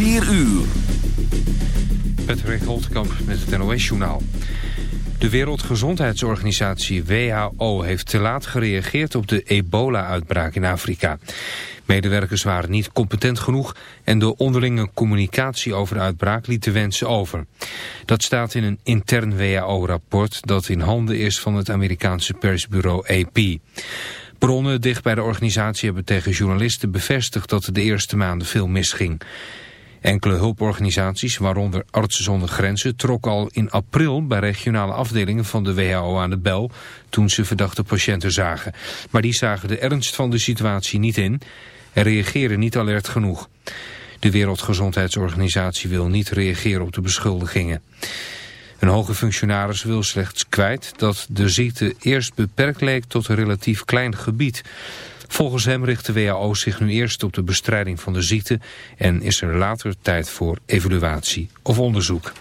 4 uur. Patrick Holtkamp met het NOS-journaal. De Wereldgezondheidsorganisatie WHO heeft te laat gereageerd op de ebola-uitbraak in Afrika. Medewerkers waren niet competent genoeg en de onderlinge communicatie over de uitbraak liet de wensen over. Dat staat in een intern WHO-rapport dat in handen is van het Amerikaanse persbureau AP. Bronnen dicht bij de organisatie hebben tegen journalisten bevestigd dat de eerste maanden veel misging. Enkele hulporganisaties, waaronder Artsen zonder Grenzen, trokken al in april bij regionale afdelingen van de WHO aan de bel toen ze verdachte patiënten zagen. Maar die zagen de ernst van de situatie niet in en reageren niet alert genoeg. De Wereldgezondheidsorganisatie wil niet reageren op de beschuldigingen. Een hoge functionaris wil slechts kwijt dat de ziekte eerst beperkt leek tot een relatief klein gebied. Volgens hem richt de WHO zich nu eerst op de bestrijding van de ziekte en is er later tijd voor evaluatie of onderzoek.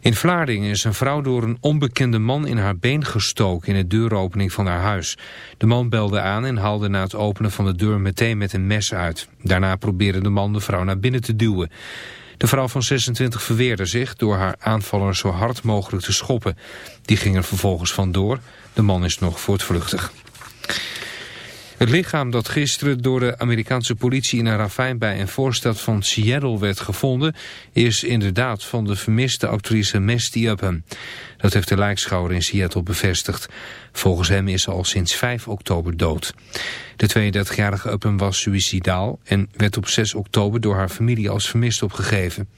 In Vlaardingen is een vrouw door een onbekende man in haar been gestoken in de deuropening van haar huis. De man belde aan en haalde na het openen van de deur meteen met een mes uit. Daarna probeerde de man de vrouw naar binnen te duwen. De vrouw van 26 verweerde zich door haar aanvaller zo hard mogelijk te schoppen. Die ging er vervolgens vandoor. De man is nog voortvluchtig. Het lichaam dat gisteren door de Amerikaanse politie in een ravijn bij een voorstad van Seattle werd gevonden, is inderdaad van de vermiste actrice Misty Upham. Dat heeft de lijkschouwer in Seattle bevestigd. Volgens hem is ze al sinds 5 oktober dood. De 32-jarige Upham was suicidaal en werd op 6 oktober door haar familie als vermist opgegeven.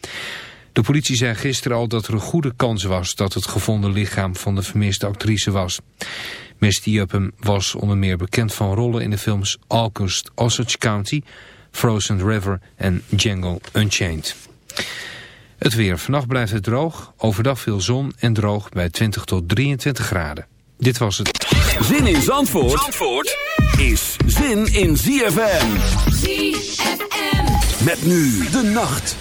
De politie zei gisteren al dat er een goede kans was dat het gevonden lichaam van de vermiste actrice was. Misty Upham was onder meer bekend van rollen in de films August Osage County, Frozen River en Django Unchained. Het weer. Vannacht blijft het droog. Overdag veel zon en droog bij 20 tot 23 graden. Dit was het. Zin in Zandvoort, Zandvoort is zin in ZFM. ZFM. Met nu de nacht.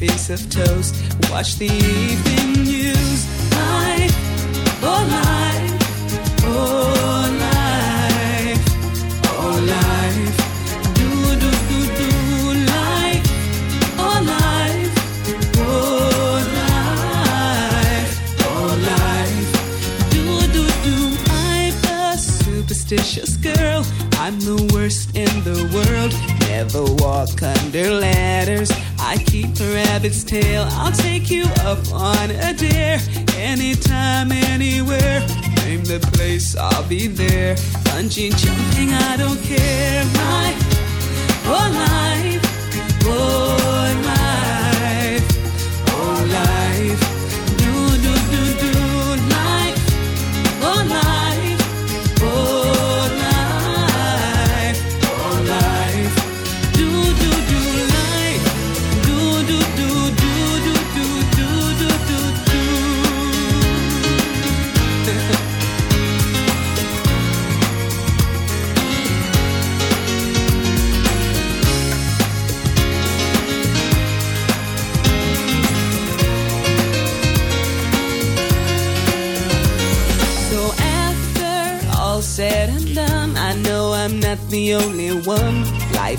piece of toast. Watch the evening news.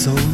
is over.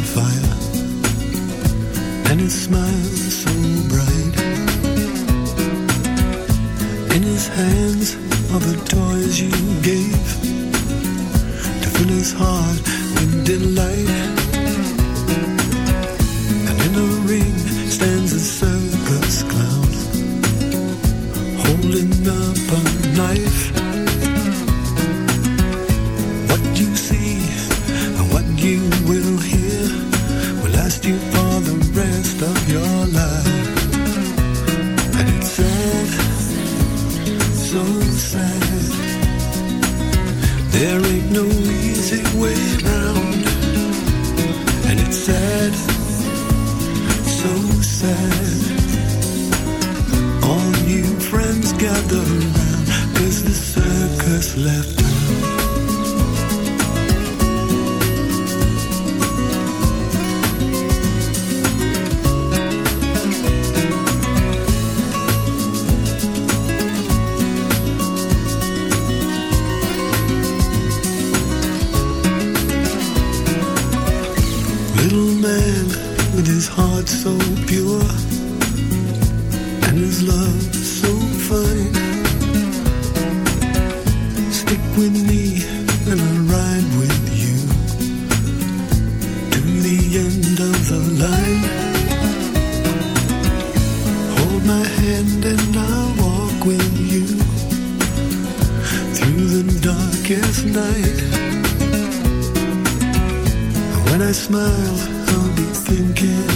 I'll be thinking.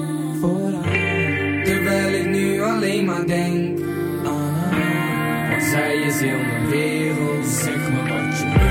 voor haar Terwijl ik nu alleen maar denk aan haar Want zij is heel mijn wereld. Zeg me wat je wil